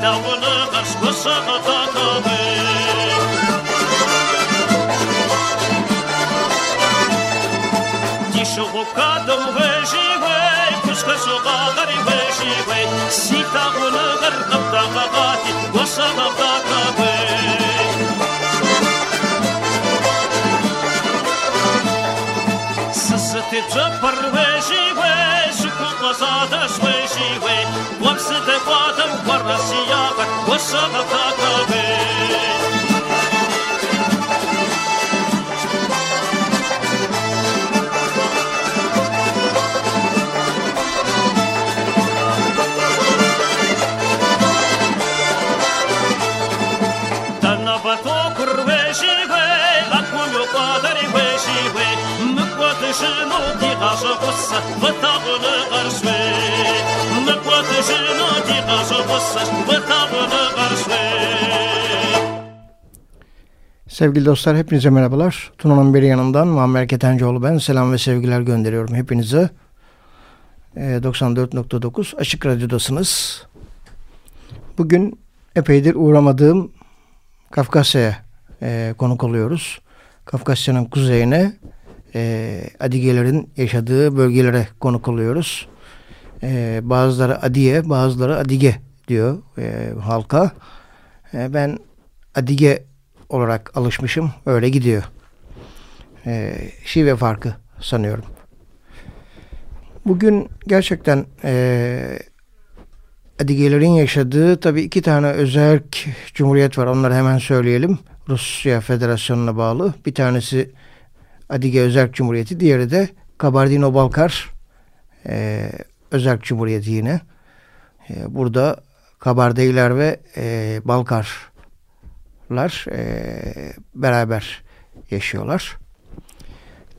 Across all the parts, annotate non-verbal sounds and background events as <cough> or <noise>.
steagănă ca scoasă tată meu. Tișu bucadă veji vei, cuscă sugagări veji vei, sita gună gărdăm da poată-mi coarna și iata, o să vă facă și nu tita și pusă, vă tavă de arșvei. Sevgili dostlar hepinize merhabalar. Tuna'nın bir yanından Muammer Ketencoğlu ben. Selam ve sevgiler gönderiyorum hepinize. 94.9 ee, Açık Radyo'dasınız. Bugün epeydir uğramadığım Kafkasya'ya e, konuk oluyoruz. Kafkasya'nın kuzeyine e, Adigelerin yaşadığı bölgelere konuk oluyoruz. E, bazıları Adiye, bazıları Adige diyor e, halka. E, ben Adige olarak alışmışım. Öyle gidiyor. E, şive farkı sanıyorum. Bugün gerçekten e, Adigelerin yaşadığı tabii iki tane özel cumhuriyet var. Onları hemen söyleyelim. Rusya Federasyonu'na bağlı. Bir tanesi Adige Özerk Cumhuriyeti. Diğeri de Kabardino-Balkar e, Özerk Cumhuriyeti yine. E, burada Kabardeyler ve e, Balkarlar e, beraber yaşıyorlar.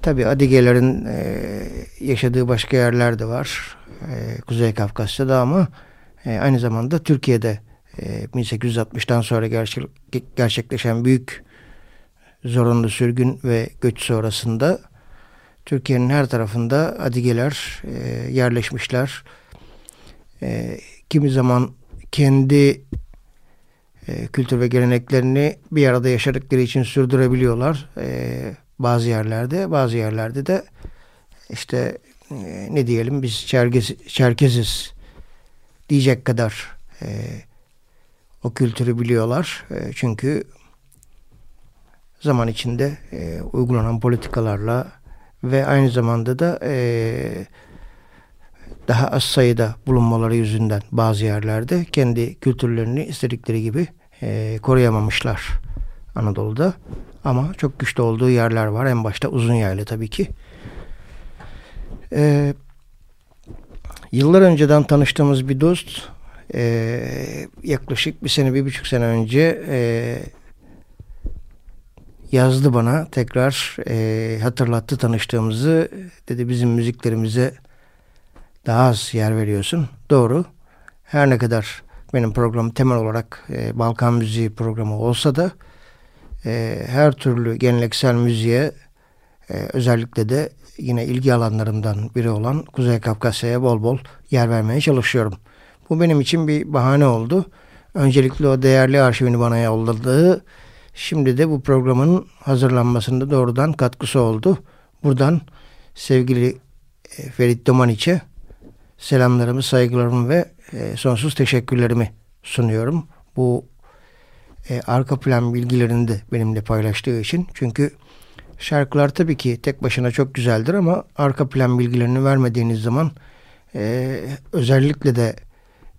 Tabi Adigelerin e, yaşadığı başka yerler de var. E, Kuzey Kafkasya'da ama e, aynı zamanda Türkiye'de e, 1860'tan sonra gerçek, gerçekleşen büyük zorunlu sürgün ve göç sonrasında Türkiye'nin her tarafında Adigeler e, yerleşmişler. E, kimi zaman kendi e, kültür ve geleneklerini bir arada yaşadıkları için sürdürebiliyorlar. E, bazı yerlerde, bazı yerlerde de işte e, ne diyelim biz Çerkez, Çerkeziz diyecek kadar e, o kültürü biliyorlar. E, çünkü zaman içinde e, uygulanan politikalarla ve aynı zamanda da e, daha az sayıda bulunmaları yüzünden bazı yerlerde kendi kültürlerini istedikleri gibi e, koruyamamışlar Anadolu'da. Ama çok güçlü olduğu yerler var. En başta uzun yaylı tabii ki. E, Yıllar önceden tanıştığımız bir dost e, yaklaşık bir sene, bir buçuk sene önce e, yazdı bana tekrar e, hatırlattı tanıştığımızı. Dedi bizim müziklerimize daha az yer veriyorsun. Doğru. Her ne kadar benim program temel olarak e, Balkan müziği programı olsa da e, her türlü geleneksel müziğe e, özellikle de yine ilgi alanlarımdan biri olan Kuzey Kafkasya'ya bol bol yer vermeye çalışıyorum. Bu benim için bir bahane oldu. Öncelikle o değerli arşivini bana yolladığı, şimdi de bu programın hazırlanmasında doğrudan katkısı oldu. Buradan sevgili e, Ferit Domaniç'e selamlarımı, saygılarımı ve e, sonsuz teşekkürlerimi sunuyorum. Bu e, arka plan bilgilerini de benimle paylaştığı için. Çünkü şarkılar tabii ki tek başına çok güzeldir ama arka plan bilgilerini vermediğiniz zaman e, özellikle de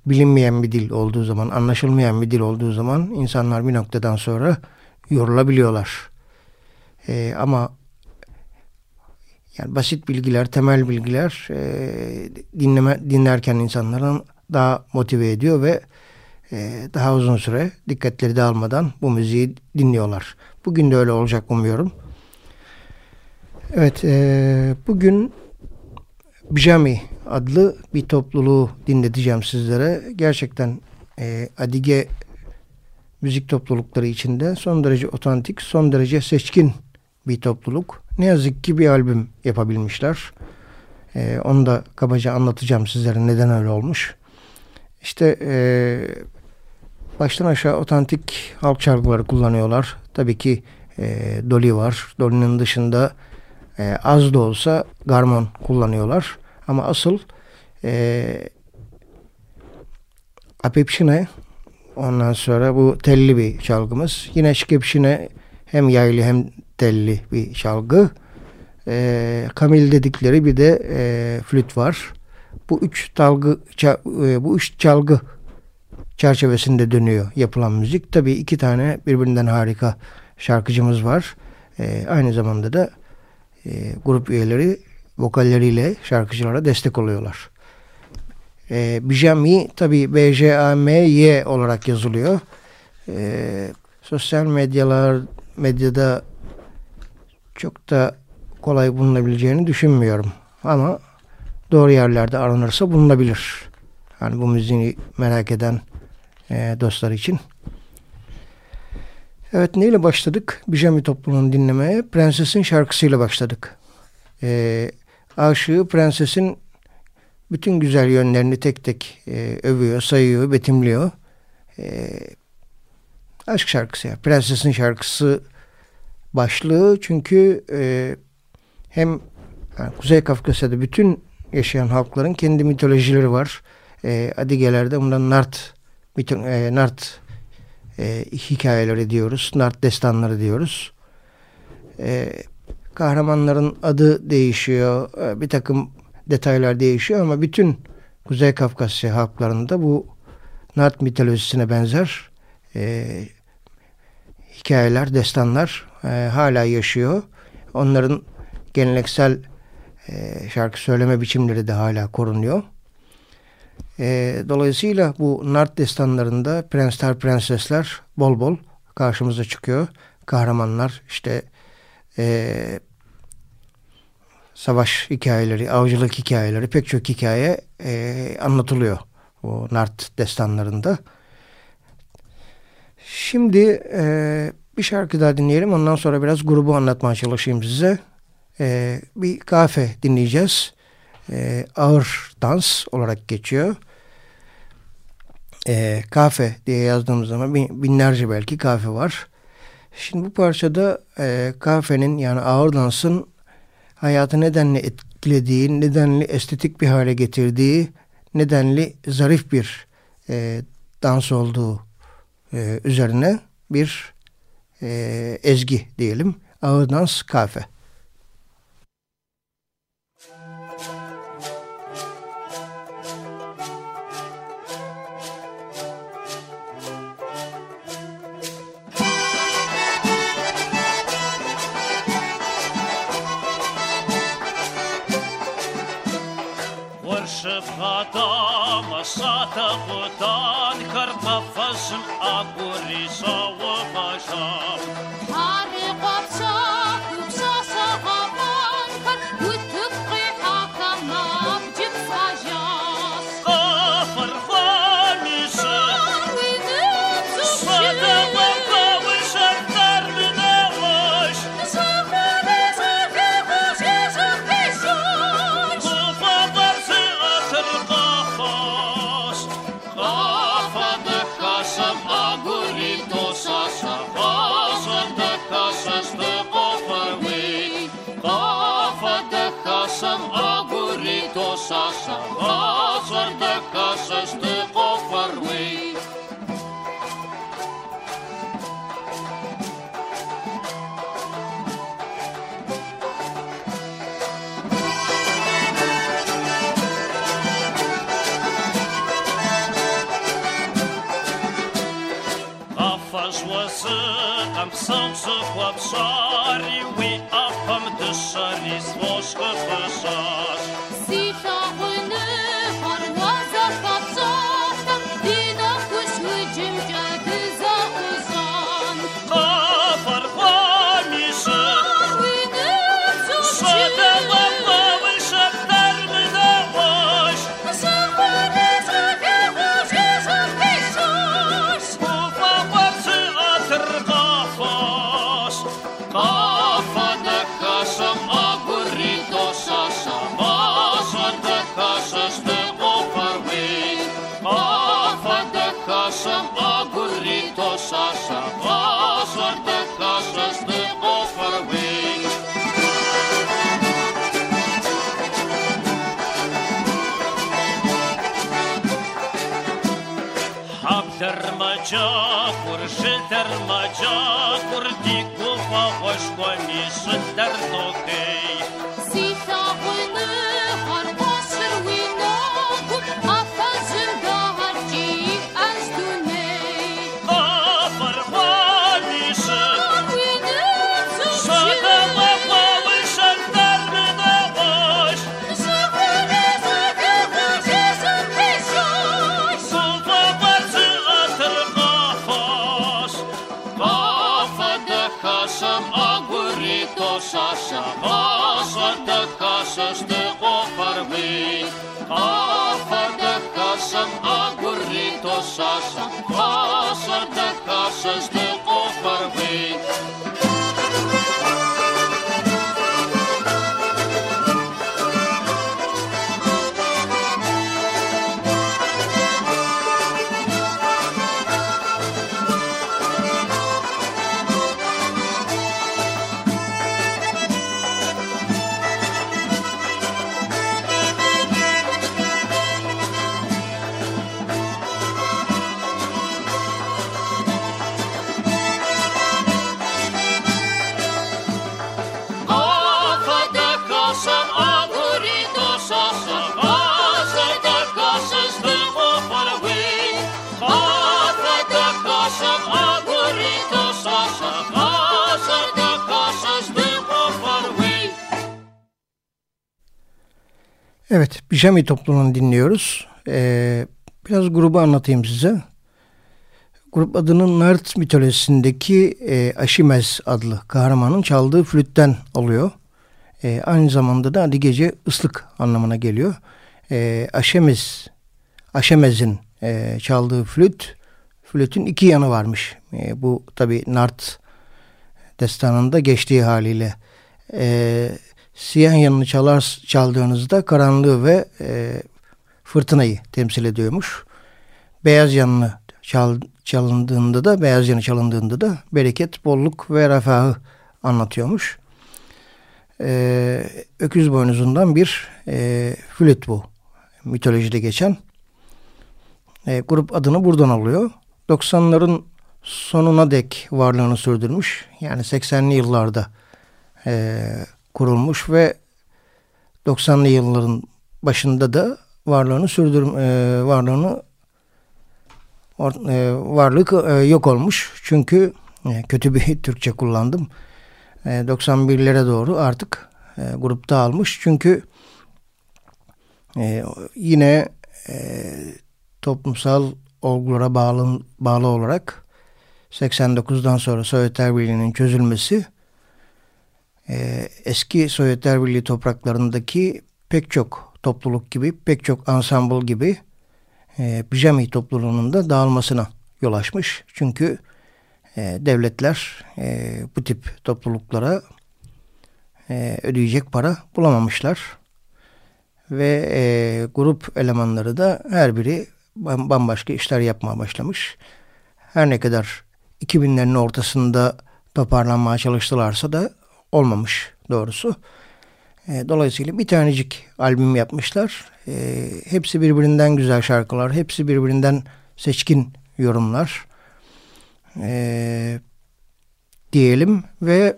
bilinmeyen bir dil olduğu zaman, anlaşılmayan bir dil olduğu zaman insanlar bir noktadan sonra yorulabiliyorlar. E, ama yani basit bilgiler, temel bilgiler e, dinleme dinlerken insanların daha motive ediyor ve e, daha uzun süre dikkatleri dağılmadan bu müziği dinliyorlar. Bugün de öyle olacak umuyorum. Evet, e, bugün Bijami adlı bir topluluğu dinleteceğim sizlere. Gerçekten e, Adige müzik toplulukları içinde son derece otantik, son derece seçkin bir topluluk. Ne yazık ki bir albüm yapabilmişler. E, onu da kabaca anlatacağım sizlere neden öyle olmuş. İşte e, baştan aşağı otantik halk şarkıları kullanıyorlar. Tabii ki e, Dolly var. Dolly'nin dışında e, az da olsa garmon kullanıyorlar. Ama asıl e, Apepşine ondan sonra bu telli bir çalgımız. Yine Şikepşine hem yaylı hem telli bir çalgı. E, kamil dedikleri bir de e, flüt var. Bu üç dalgı, e, bu üç çalgı çerçevesinde dönüyor yapılan müzik. Tabii iki tane birbirinden harika şarkıcımız var. E, aynı zamanda da e, grup üyeleri vokalleriyle şarkıcılara destek oluyorlar. E, Bijami tabi B-J-A-M-Y olarak yazılıyor. E, sosyal medyalar medyada çok da kolay bulunabileceğini düşünmüyorum. Ama doğru yerlerde aranırsa bulunabilir. Yani bu müziği merak eden e, dostlar için. Evet neyle başladık? Bijami topluluğunu dinlemeye. Prensesin şarkısıyla başladık. E, aşığı prensesin bütün güzel yönlerini tek tek e, övüyor, sayıyor, betimliyor. E, aşk şarkısı ya. Prensesin şarkısı başlığı çünkü e, hem yani Kuzey Kafkasya'da bütün yaşayan halkların kendi mitolojileri var. E, Adigeler'de bundan Nart, mito, e, Nart e, hikayeleri diyoruz. Nart destanları diyoruz. E, kahramanların adı değişiyor. E, bir takım detaylar değişiyor ama bütün Kuzey Kafkasya halklarında bu Nart mitolojisine benzer e, hikayeler, destanlar e, hala yaşıyor. Onların geleneksel e, şarkı söyleme biçimleri de hala korunuyor. E, dolayısıyla bu Nart destanlarında prensler, prensesler bol bol karşımıza çıkıyor. Kahramanlar işte e, savaş hikayeleri, avcılık hikayeleri pek çok hikaye e, anlatılıyor bu Nart destanlarında. Şimdi e, bir şarkı daha dinleyelim. Ondan sonra biraz grubu anlatmaya çalışayım size. E, bir kafe dinleyeceğiz. E, ağır dans olarak geçiyor. E, kafe diye yazdığımız zaman binlerce belki kafe var. Şimdi bu parçada e, kafenin yani ağır dansın hayatı nedenli etkilediği, nedenli estetik bir hale getirdiği, nedenli zarif bir e, dans olduğu e, üzerine bir e, ezgi diyelim. Ağır dans kafe. Μετά, μέσα, τα πάντα, αν κερδί, φασμ, αγκού. casas, casas de casas de conformei. am sądzę w łapszari, we apam dyszari, złożko. Aguri tosasa Basada kasastı koparvi Abdermaca, kurşildermaca, kurdi kufa kassen, agorito sassen, gassen, de kassen stuk of verweet. Evet, Pijami topluluğunu dinliyoruz. Ee, biraz grubu anlatayım size. Grup adının Nart mitolojisindeki e, Aşimez adlı kahramanın çaldığı flütten alıyor. E, aynı zamanda da adı gece ıslık anlamına geliyor. E, Aşemez, Aşemez'in e, çaldığı flüt, flütün iki yanı varmış. E, bu tabi Nart destanında geçtiği haliyle. E, siyah yanını çalar, çaldığınızda karanlığı ve e, fırtınayı temsil ediyormuş. Beyaz yanını çal, çalındığında da beyaz yanı çalındığında da bereket, bolluk ve refahı anlatıyormuş. Ee, öküz boynuzundan bir e, flüt bu. Mitolojide geçen. E, grup adını buradan alıyor. 90'ların sonuna dek varlığını sürdürmüş. Yani 80'li yıllarda e, kurulmuş ve 90'lı yılların başında da varlığını sürdür e, varlığını e, varlık e, yok olmuş. Çünkü kötü bir <laughs> Türkçe kullandım. E, 91'lere doğru artık grupta almış. Çünkü yine toplumsal olgulara bağlı, bağlı olarak 89'dan sonra Sovyetler Birliği'nin çözülmesi e, eski Sovyetler Birliği topraklarındaki pek çok topluluk gibi, pek çok ensemble gibi e, pijami topluluğunun da dağılmasına yol açmış. Çünkü e, devletler e, bu tip topluluklara e, ödeyecek para bulamamışlar. Ve grup elemanları da her biri bambaşka işler yapmaya başlamış. Her ne kadar 2000'lerin ortasında toparlanmaya çalıştılarsa da olmamış doğrusu. E, dolayısıyla bir tanecik albüm yapmışlar. E, hepsi birbirinden güzel şarkılar, hepsi birbirinden seçkin yorumlar. E, diyelim ve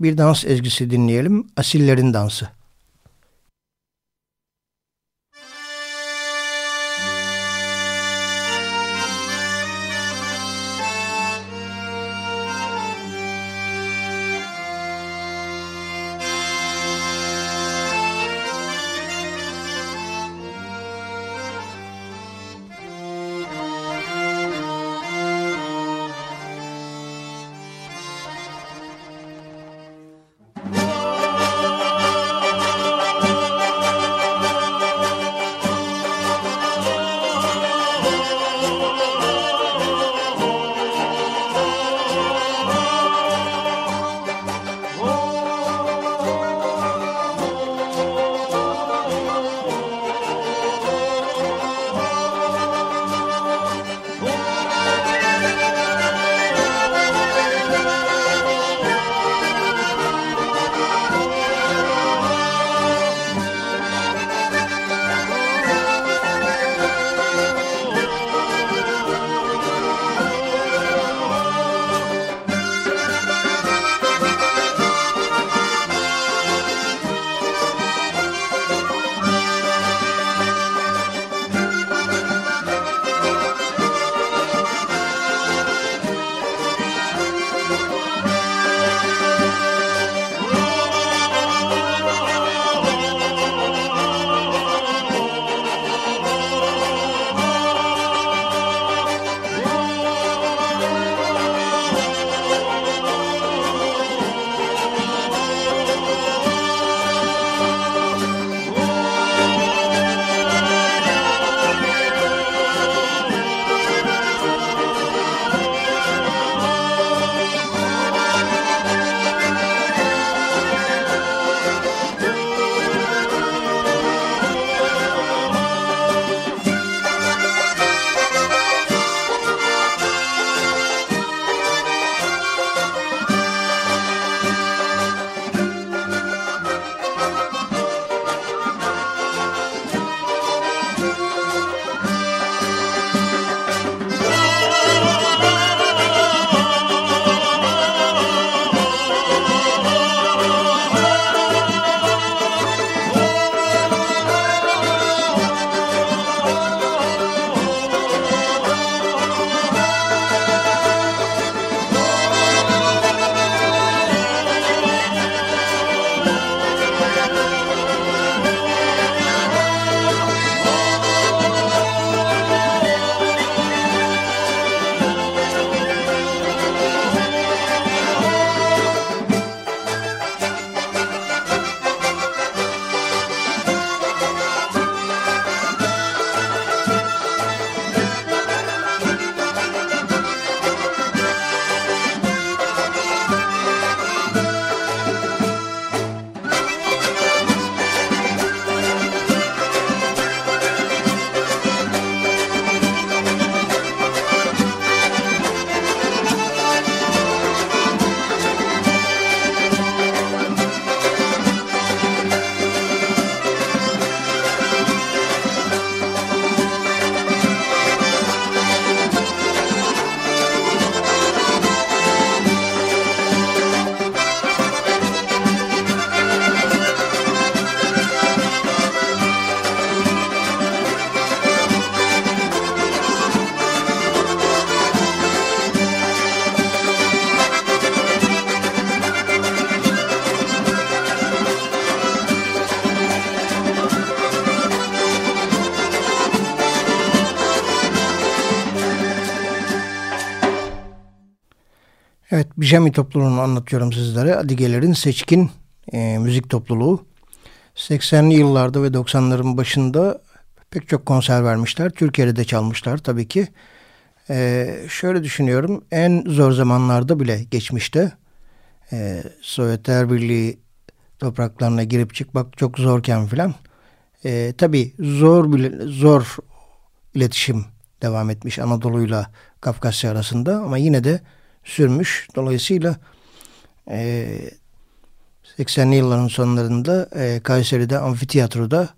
bir dans ezgisi dinleyelim. Asillerin Dansı. Bijami topluluğunu anlatıyorum sizlere. Adigeler'in seçkin e, müzik topluluğu. 80'li yıllarda ve 90'ların başında pek çok konser vermişler. Türkiye'de de çalmışlar tabii ki. E, şöyle düşünüyorum, en zor zamanlarda bile geçmişte e, Sovyetler Birliği topraklarına girip çıkmak çok zorken filan. E, tabii zor bile, zor iletişim devam etmiş Anadolu'yla Kafkasya arasında ama yine de sürmüş. Dolayısıyla e, 80'li yılların sonlarında e, Kayseri'de amfiteyatroda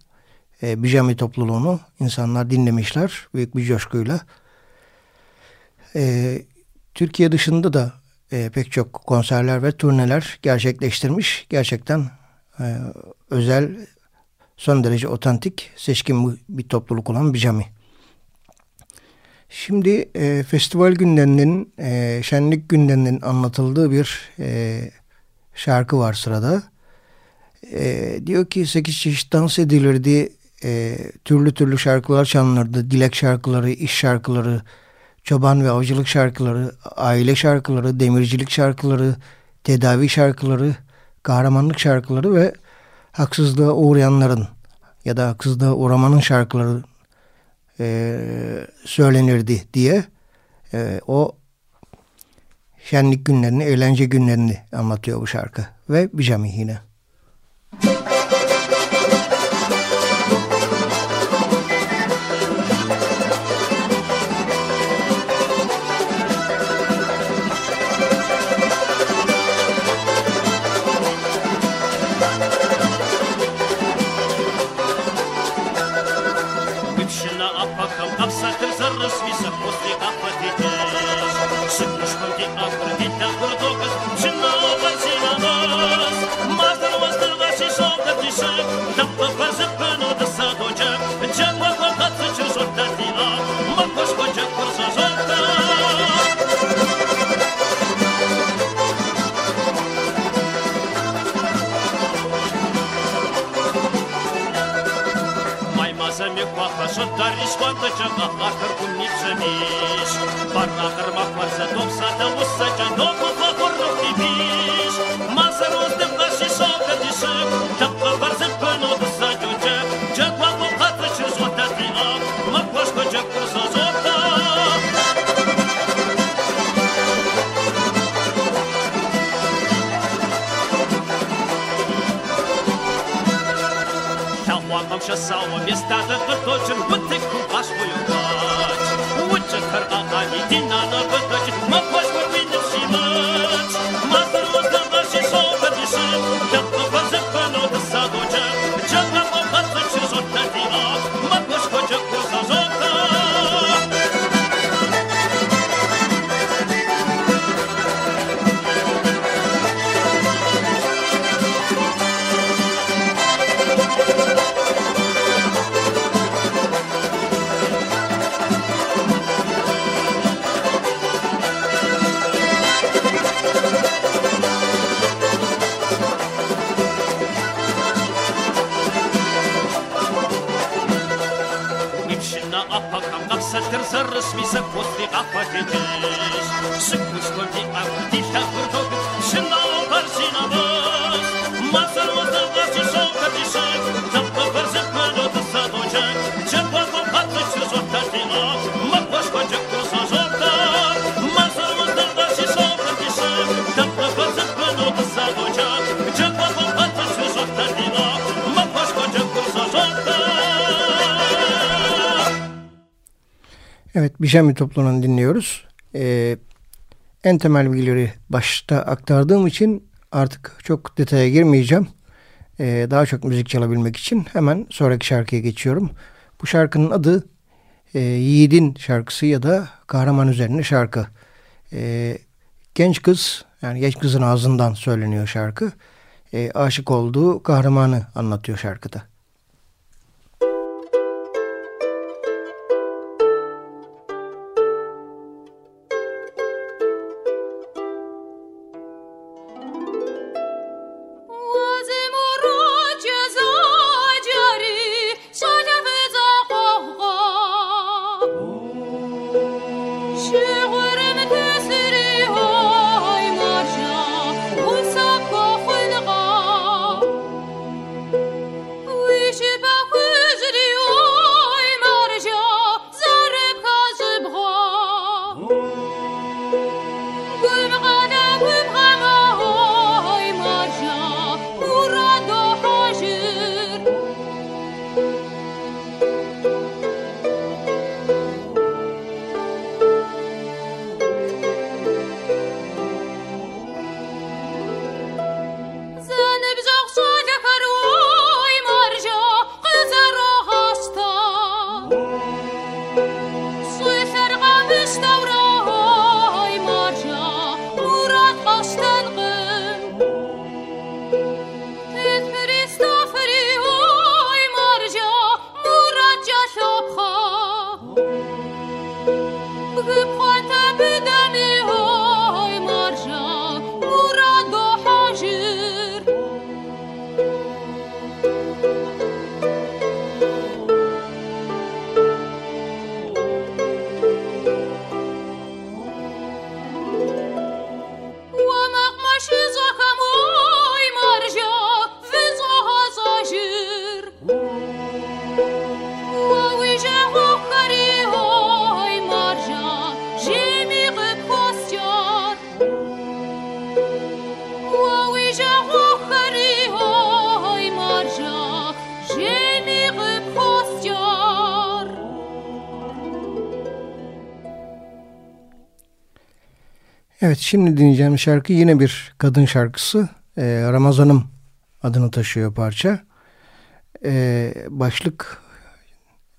e, Bijami topluluğunu insanlar dinlemişler büyük bir coşkuyla. E, Türkiye dışında da e, pek çok konserler ve turneler gerçekleştirmiş. Gerçekten e, özel, son derece otantik, seçkin bir topluluk olan Bijami. Şimdi e, festival günlerinin, e, şenlik günlerinin anlatıldığı bir e, şarkı var sırada. E, diyor ki 8 çeşit dans edilirdi, e, türlü türlü şarkılar çalınırdı. Dilek şarkıları, iş şarkıları, çoban ve avcılık şarkıları, aile şarkıları, demircilik şarkıları, tedavi şarkıları, kahramanlık şarkıları ve haksızlığa uğrayanların ya da haksızlığa uğramanın şarkıları e, söylenirdi diye e, o şenlik günlerini, eğlence günlerini anlatıyor bu şarkı. Ve Bijami yine. Маймазами пахаша дариш вантачага ахар куннипсамиш Барнахар махварса допса да уссача допу пахорнов типиш Мазар оздым наши шока дишек Тапка барзым пыно да садючек Джаква покатра через отдати а Маквашка джак почесал он без бы точен, вот ты кубашную дочь. Учат хардаха, иди надо бы точен, мы почку видим силач. Мазар узна наши шоу дышит, да попаза пану до садочек. Чапа попаза чужой на диван, мы почку чапу зажата. апатитиш. Сикускоті акуті та курток, Evet, Bijami topluluğunu dinliyoruz. Ee, en temel bilgileri başta aktardığım için artık çok detaya girmeyeceğim. Ee, daha çok müzik çalabilmek için hemen sonraki şarkıya geçiyorum. Bu şarkının adı e, Yiğidin şarkısı ya da Kahraman üzerine şarkı. Ee, genç kız, yani genç kızın ağzından söyleniyor şarkı. Ee, aşık olduğu kahramanı anlatıyor şarkıda. Şimdi dinleyeceğim şarkı yine bir kadın şarkısı. Ee, Ramazanım adını taşıyor parça. Ee, başlık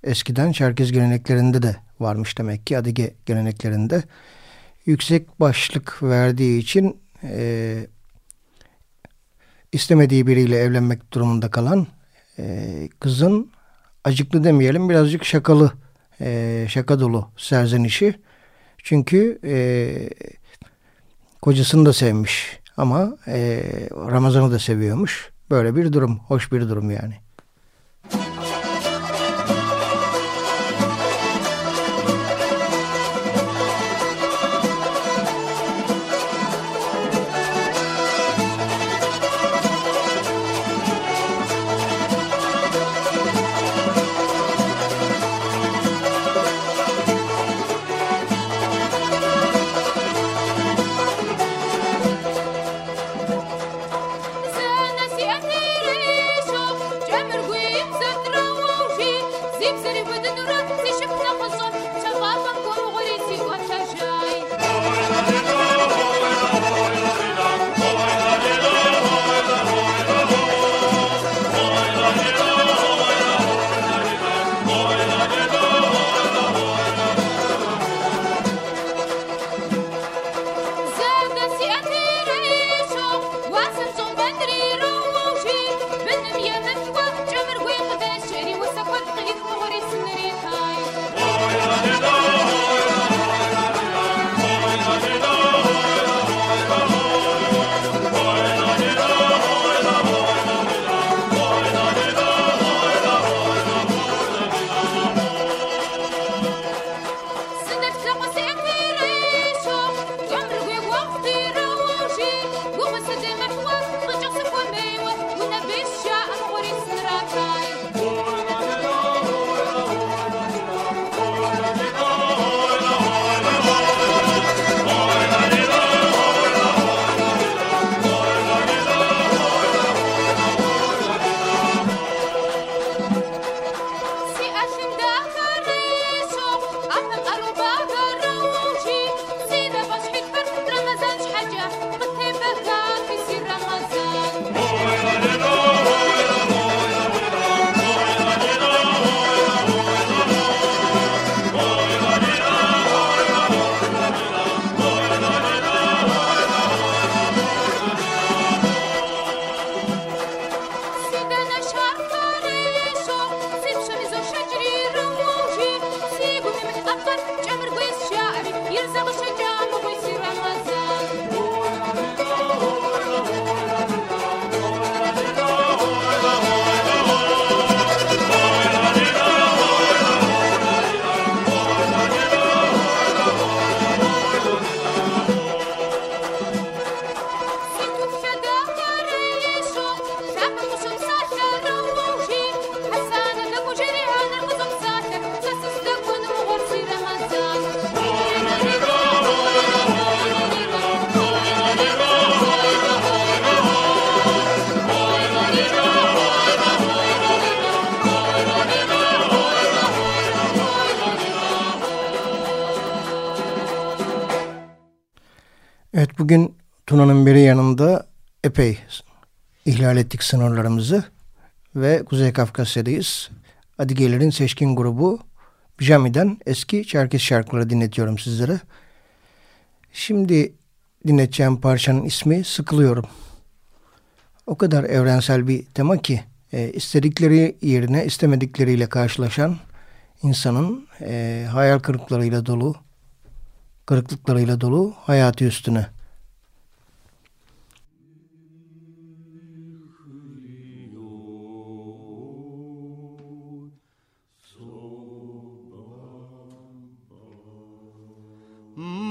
eskiden Çerkez geleneklerinde de varmış demek ki Adige geleneklerinde. Yüksek başlık verdiği için e, istemediği biriyle evlenmek durumunda kalan e, kızın acıklı demeyelim birazcık şakalı e, şaka dolu serzenişi. Çünkü e, kocasını da sevmiş ama e, Ramazan'ı da seviyormuş. Böyle bir durum, hoş bir durum yani. Epey ihlal ettik sınırlarımızı ve Kuzey Kafkasya'dayız. Adigelerin seçkin grubu Bijami'den eski Çerkes şarkıları dinletiyorum sizlere. Şimdi dinleteceğim parçanın ismi Sıkılıyorum. O kadar evrensel bir tema ki e, istedikleri yerine istemedikleriyle karşılaşan insanın e, hayal kırıklarıyla dolu, kırıklıklarıyla dolu hayatı üstüne.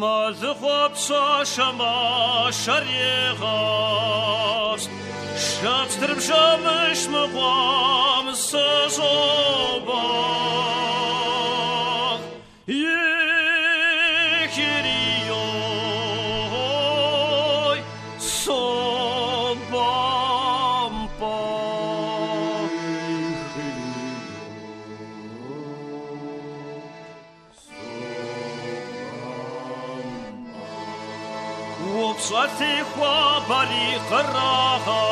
ما ز خود شما شریغاست شد درم شمش مقام سزوبان verraden.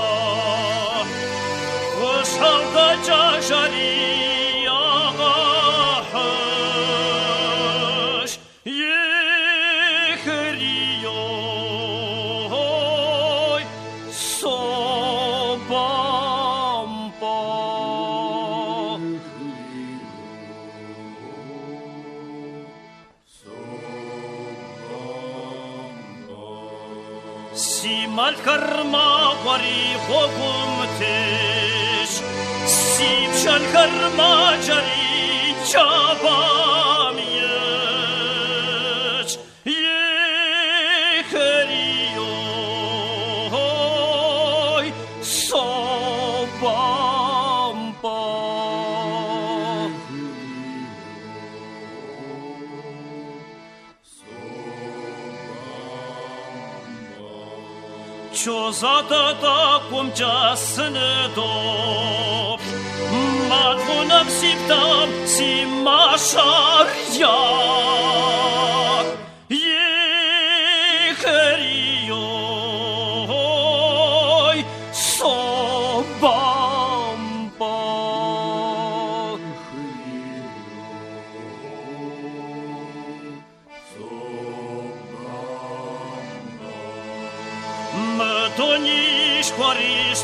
koguntis Sip şalkar macari çabamiyes Yeheriyoy sobamba Çozada da umčasne dob. Matvo nam siptam, simašar.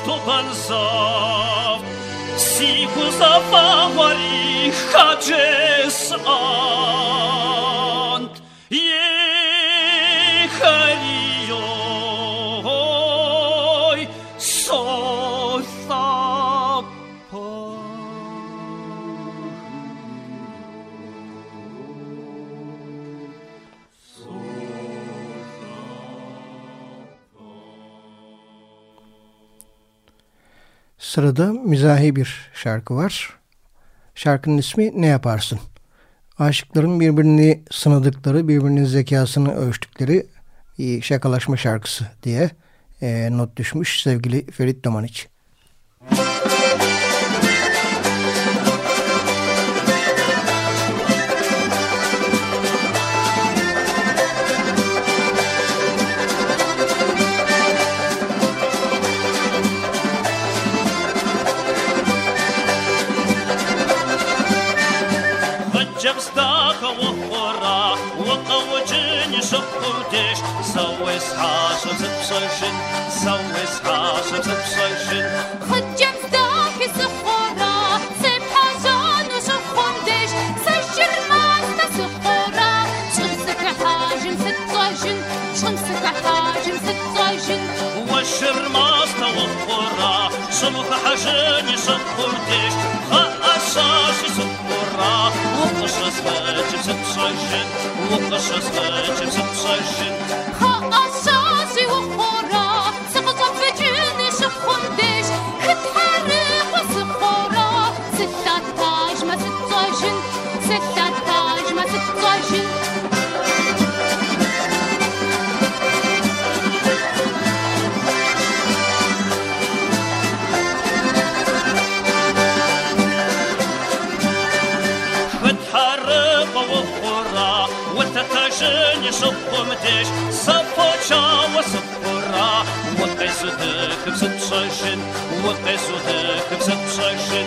topansav Sikus avamari haces av Sırada mizahi bir şarkı var. Şarkının ismi Ne Yaparsın? Aşıkların birbirini sınadıkları, birbirinin zekasını ölçtükleri şakalaşma şarkısı diye e, not düşmüş sevgili Ferit Domaniç. تبصلشن سوي سحاشة تبصلشن خد جنب داكي سخورة سيب حاجان وشوف خندش سجل ماستا سخورة شمسك حاجن في الطاجن شمسك حاجن في الطاجن. وشر ماستا وخورة شمك حاجن يشوف خندش خاشاشي سخورة وقشة سواجب ستشجن وقشة سواجب ستشجن خاشاشي 16 ما 16 تجني شط مديش صفوشا وصفورا وقيسو ذاك بسط شجن وقيسو ذاك بسط شجن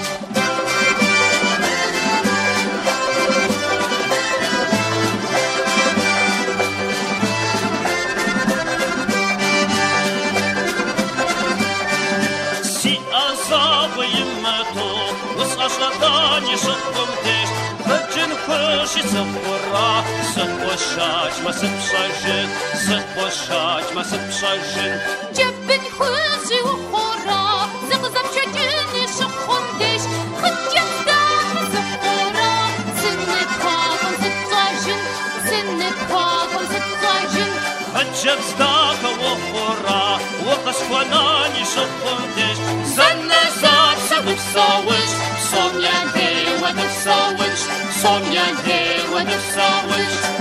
Sırbaşısın vura Sırbaşaçma sırbaşın Sırbaşaçma sırbaşın Cebin hızı ukura Zımzam çökün işi kundiş Hıcıktan zıpkura Sinni kakın sırbaşın Sinni kakın sırbaşın Hıcıktan ukura Ukas kwanan işi kundiş Zanne zat sabıp sağış Somyan değil vadip sağış wypsałeś Somnia dyła wypsałeś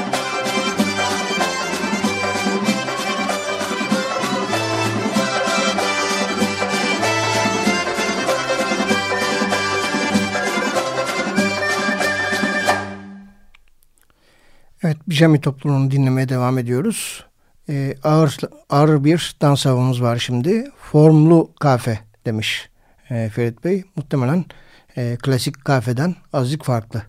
Evet, Pijami topluluğunu dinlemeye devam ediyoruz. Ee, ağır, ağır bir dans havamız var şimdi. Formlu kafe demiş e, Ferit Bey. Muhtemelen e, klasik kafeden azıcık farklı.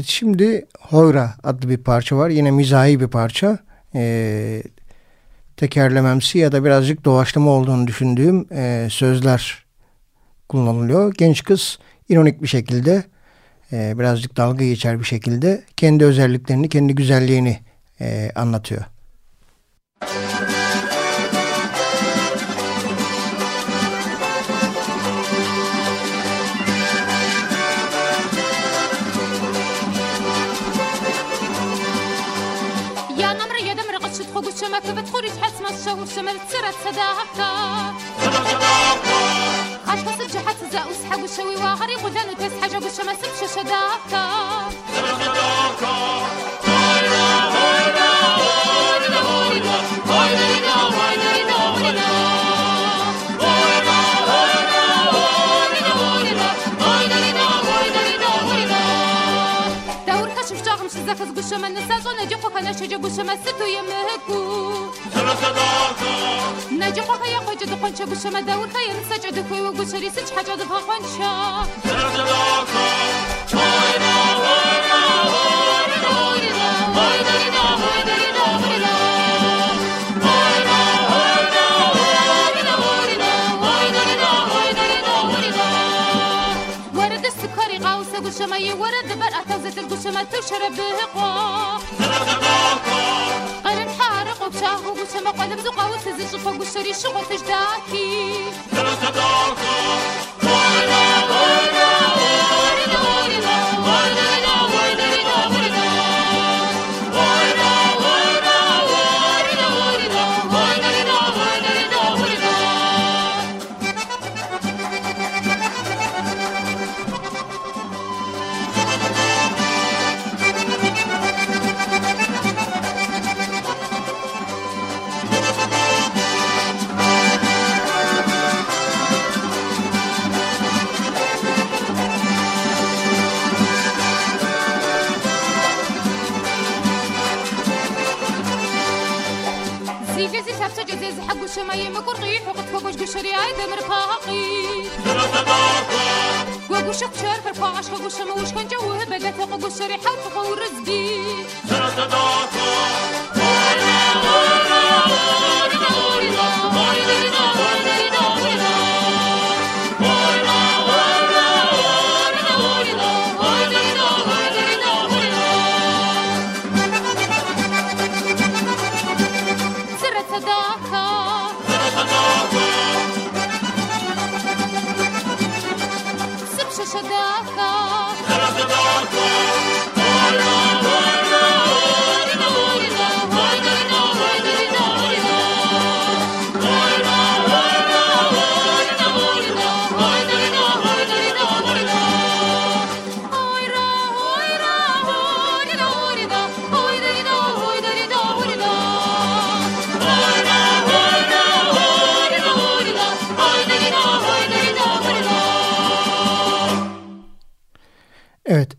Evet şimdi Hoyra adlı bir parça var. Yine mizahi bir parça. Ee, tekerlememsi ya da birazcık doğaçlama olduğunu düşündüğüm e, sözler kullanılıyor. Genç kız ironik bir şekilde e, birazcık dalga geçer bir şekilde kendi özelliklerini, kendi güzelliğini e, anlatıyor. يا شو شملت سرت صداقة. عاد تصب جحت زا وسحب وشوي وغري غدان وتسحى جاب الشمس بش صداقة. شفت غمش زخز قشة من نساز ونجيقو كان شجا قشة ما ستو يمهكو. جفقه يا قوجه دقه انش غشمه دور خير سجده كويو غشري سحاجده فانشان ترجده كون هون هون هون هون هون هون هون هون هون هون هون هون هون هون هون هون خوبچاه و گوشه مقالم زو قاوت زیش خو گوشری شو قتش داکی درست داکو وانا وانا وانا وانا شمايم قرقيح وقت فوقش قشري عيد مرفاقي وقوش قشر فرفا عشق قوش موش كان جوه بدت قشري حرف فوق رزقي. صداقة.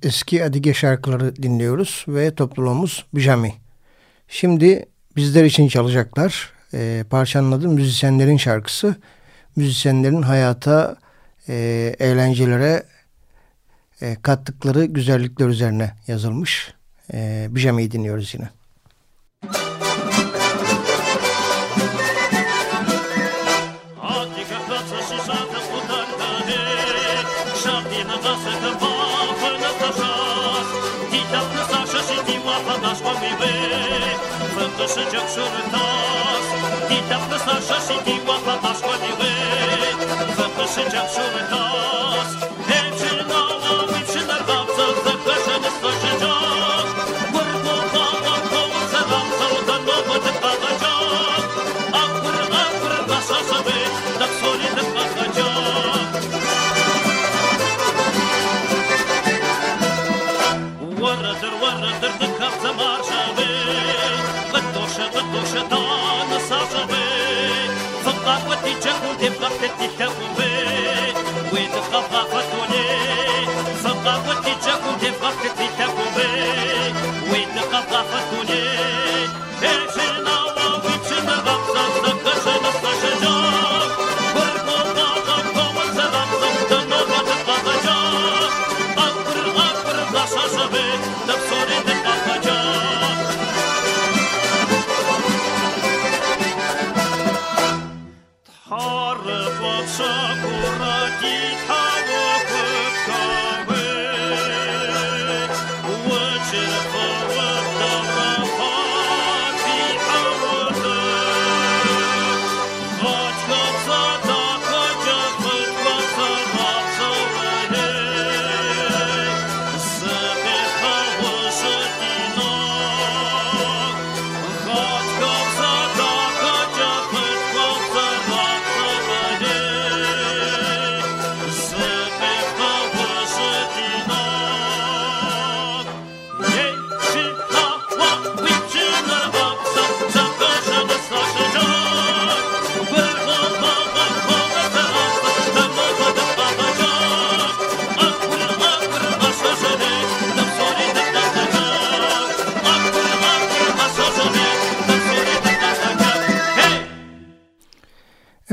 Eski Adige şarkıları dinliyoruz ve topluluğumuz Bijami. Şimdi bizler için çalacaklar. Ee, parçanın adı müzisyenlerin şarkısı. Müzisyenlerin hayata, e, eğlencelere e, kattıkları güzellikler üzerine yazılmış. E, Bijami'yi dinliyoruz yine. Hadi do życia wczoraj nas I tak nas nasza siedziła, papa szkodliwy Za do życia dușăta să vei Făc la pătice cu te umbe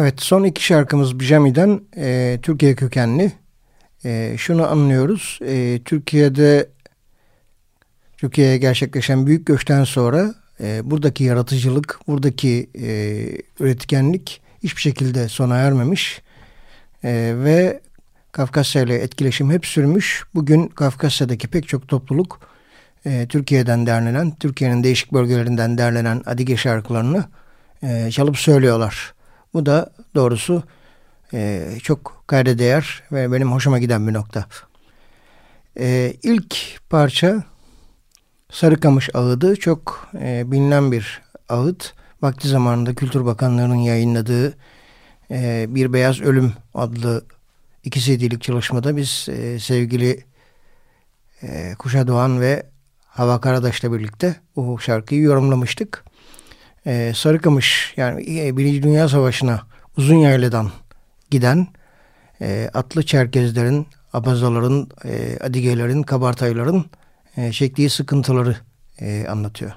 Evet son iki şarkımız Bijami'den e, Türkiye kökenli. E, şunu anlıyoruz. E, Türkiye'de Türkiye'ye gerçekleşen büyük göçten sonra e, buradaki yaratıcılık, buradaki e, üretkenlik hiçbir şekilde sona ermemiş. E, ve Kafkasya ile etkileşim hep sürmüş. Bugün Kafkasya'daki pek çok topluluk e, Türkiye'den derlenen, Türkiye'nin değişik bölgelerinden derlenen Adige şarkılarını e, çalıp söylüyorlar. Bu da doğrusu e, çok kayda değer ve benim hoşuma giden bir nokta. E, ilk parça Sarıkamış Ağıdı çok e, bilinen bir ağıt. Vakti zamanında Kültür Bakanlığı'nın yayınladığı e, Bir Beyaz Ölüm adlı iki CD'lik çalışmada biz e, sevgili e, Kuşa Doğan ve Hava Karadaş'la birlikte bu şarkıyı yorumlamıştık. E, Sarıkamış yani e, Birinci Dünya Savaşı'na uzun yayladan giden e, atlı Çerkezlerin, Abazaların, e, Adigelerin, Kabartayların e, çektiği sıkıntıları e, anlatıyor.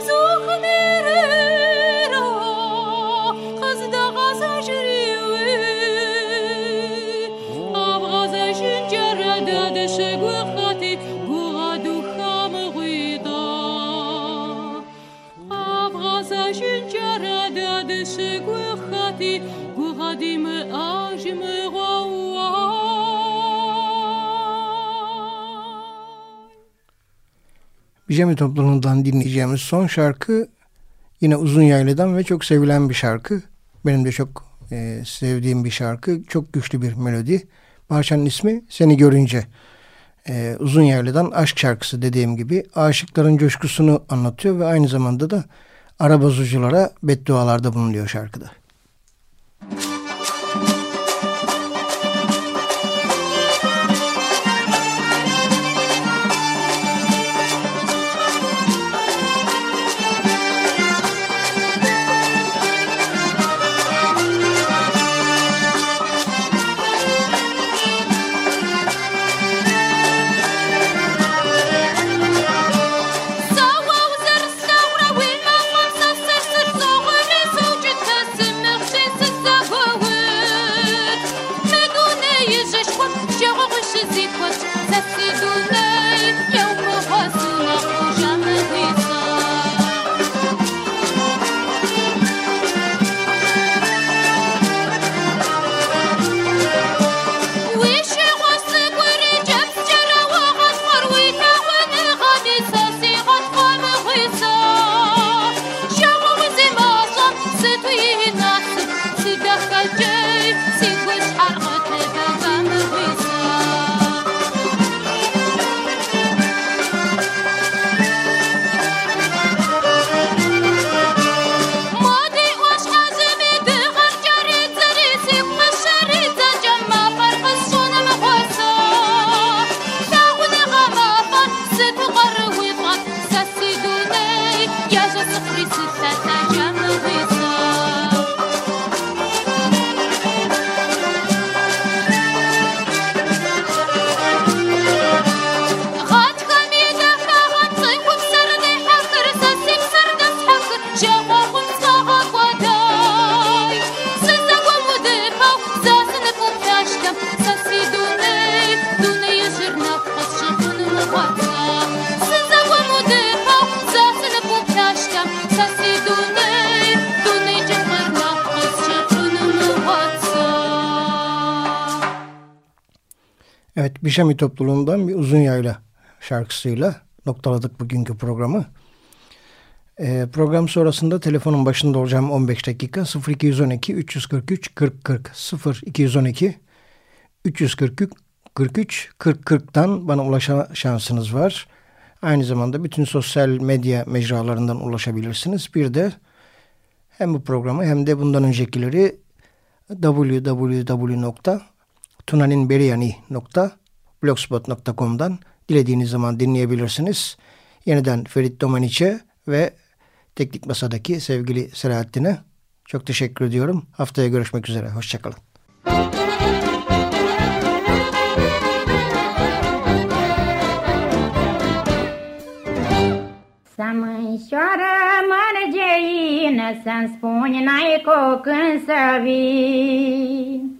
suchen Pijami topluluğundan dinleyeceğimiz son şarkı yine Uzun Yayla'dan ve çok sevilen bir şarkı. Benim de çok e, sevdiğim bir şarkı. Çok güçlü bir melodi. Parçanın ismi Seni Görünce. E, Uzun Yayla'dan aşk şarkısı dediğim gibi aşıkların coşkusunu anlatıyor ve aynı zamanda da arabazuculara beddualarda bulunuyor şarkıda. Bişami topluluğundan bir uzun yayla şarkısıyla noktaladık bugünkü programı. Ee, program sonrasında telefonun başında olacağım 15 dakika 0212 343 40 40 0212 343 43 40 40'tan bana ulaşma şansınız var. Aynı zamanda bütün sosyal medya mecralarından ulaşabilirsiniz. Bir de hem bu programı hem de bundan öncekileri www.tunaninberiyani.blogspot.com'dan dilediğiniz zaman dinleyebilirsiniz. Yeniden Ferit Domaniç'e ve Teknik Masa'daki sevgili Selahattin'e çok teşekkür ediyorum. Haftaya görüşmek üzere. Hoşçakalın. Să mărgeină, Să-mi spuni n-ai cu când să vii.